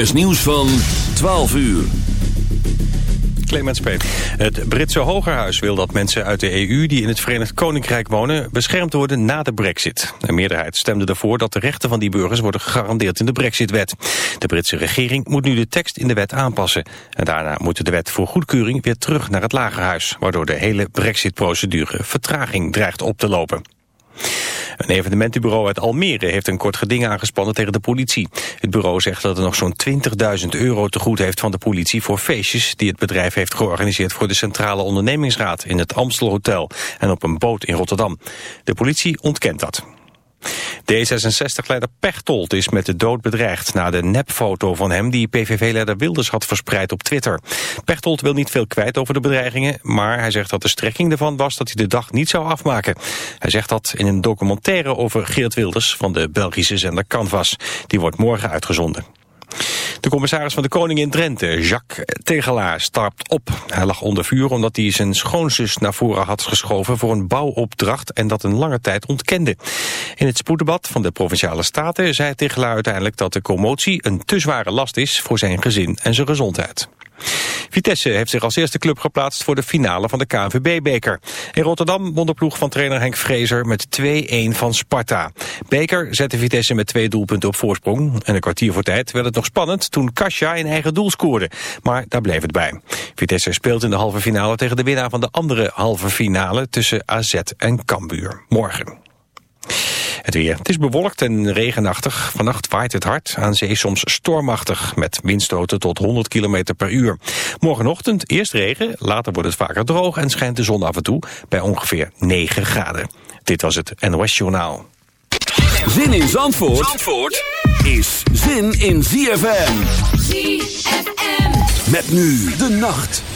is nieuws van 12 uur. Clemens. Het Britse Hogerhuis wil dat mensen uit de EU die in het Verenigd Koninkrijk wonen beschermd worden na de brexit. Een meerderheid stemde ervoor dat de rechten van die burgers worden gegarandeerd in de brexitwet. De Britse regering moet nu de tekst in de wet aanpassen. En daarna moet de wet voor goedkeuring weer terug naar het Lagerhuis, waardoor de hele brexit-procedure vertraging dreigt op te lopen. Een evenementenbureau uit Almere heeft een kort geding aangespannen tegen de politie. Het bureau zegt dat het nog zo'n 20.000 euro te goed heeft van de politie voor feestjes die het bedrijf heeft georganiseerd voor de Centrale Ondernemingsraad in het Amstelhotel en op een boot in Rotterdam. De politie ontkent dat. D66-leider Pechtold is met de dood bedreigd na de nepfoto van hem die PVV-leider Wilders had verspreid op Twitter. Pechtold wil niet veel kwijt over de bedreigingen, maar hij zegt dat de strekking ervan was dat hij de dag niet zou afmaken. Hij zegt dat in een documentaire over Geert Wilders van de Belgische zender Canvas. Die wordt morgen uitgezonden. De commissaris van de Koning in Drenthe, Jacques Tegelaar, stapt op. Hij lag onder vuur omdat hij zijn schoonzus naar voren had geschoven voor een bouwopdracht en dat een lange tijd ontkende. In het spoeddebat van de Provinciale Staten zei Tegelaar uiteindelijk dat de commotie een te zware last is voor zijn gezin en zijn gezondheid. Vitesse heeft zich als eerste club geplaatst voor de finale van de KNVB-beker. In Rotterdam won de ploeg van trainer Henk Vrezer met 2-1 van Sparta. Beker zette Vitesse met twee doelpunten op voorsprong. En een kwartier voor tijd werd het nog spannend toen Kasia in eigen doel scoorde. Maar daar bleef het bij. Vitesse speelt in de halve finale tegen de winnaar van de andere halve finale tussen AZ en Cambuur. Morgen. Het weer. Het is bewolkt en regenachtig. Vannacht waait het hard, aan zee soms stormachtig... met windstoten tot 100 km per uur. Morgenochtend eerst regen, later wordt het vaker droog... en schijnt de zon af en toe bij ongeveer 9 graden. Dit was het NOS Journaal. Zin in Zandvoort, Zandvoort is zin in ZFM. ZFM. Met nu de nacht.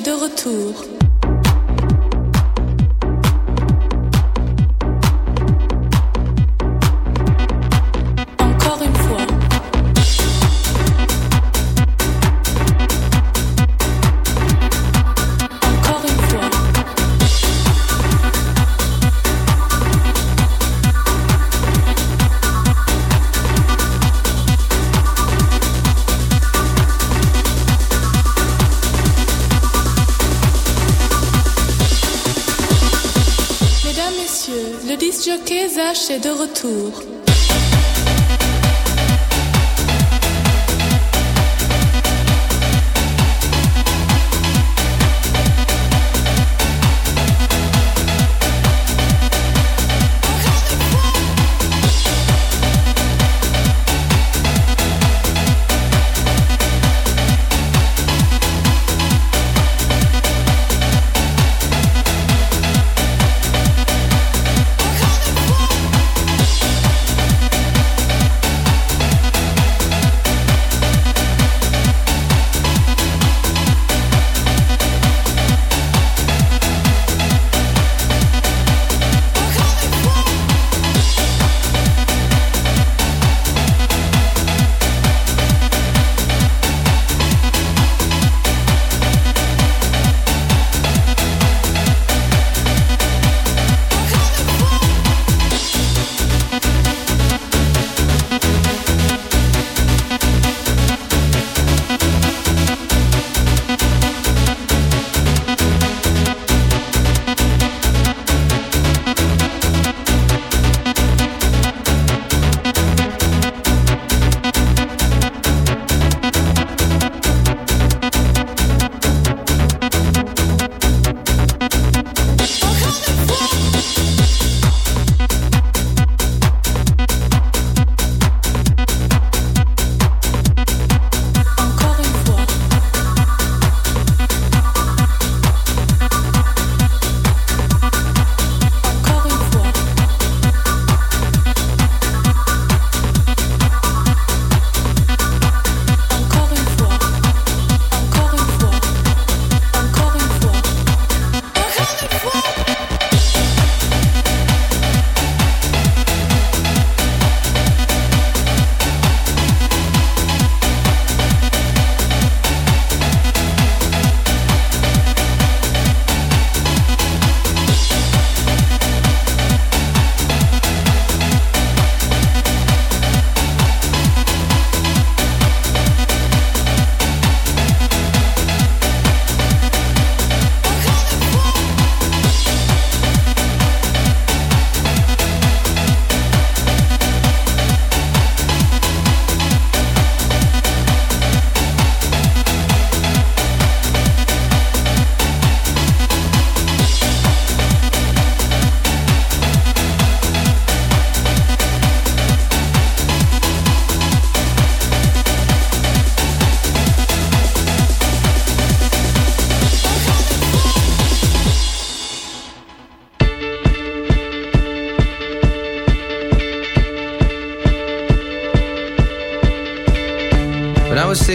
de retour. Est de retour.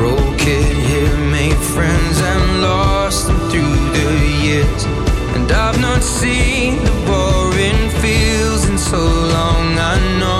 broke it here, made friends and lost them through the years. And I've not seen the boring fields in so long, I know.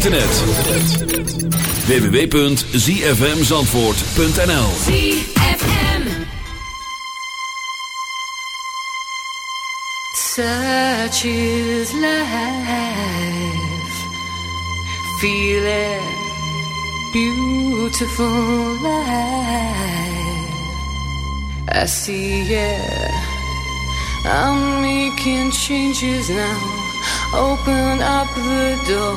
internet. www.zfmzandvoort.nl ZFM. Such is life. Feel. Beautiful life. I see it. I'm making changes now. Open up the door,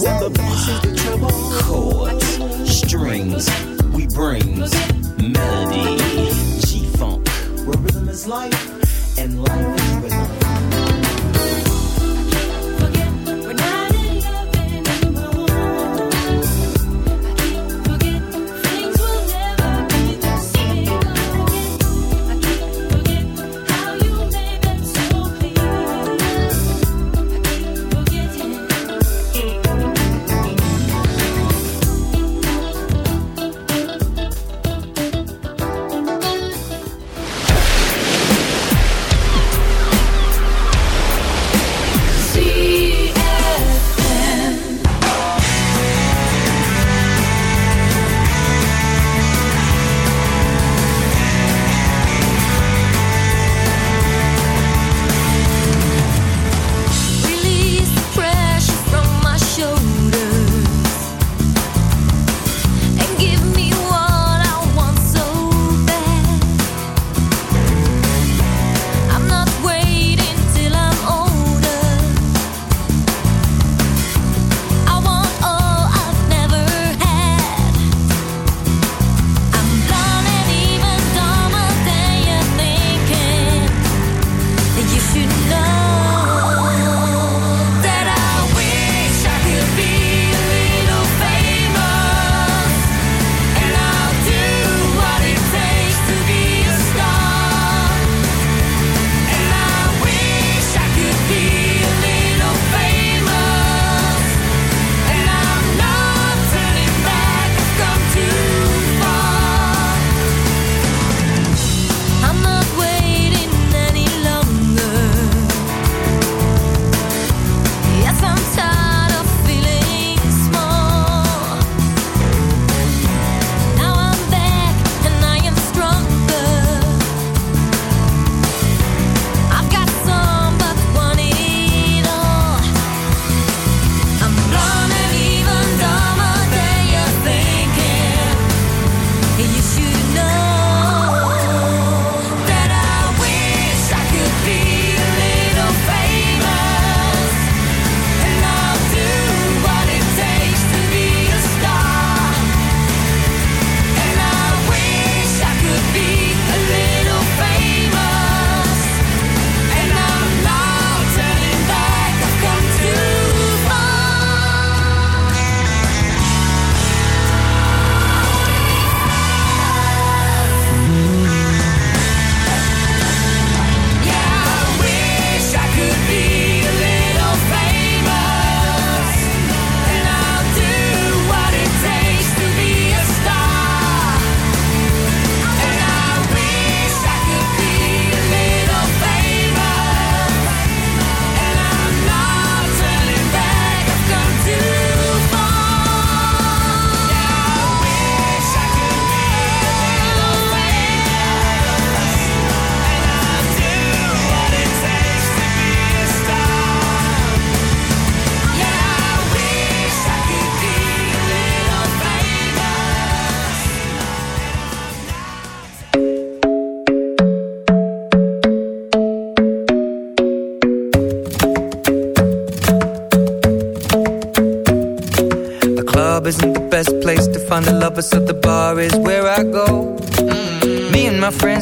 The. Chords, strings, we bring melody. G-Funk, where rhythm is life and life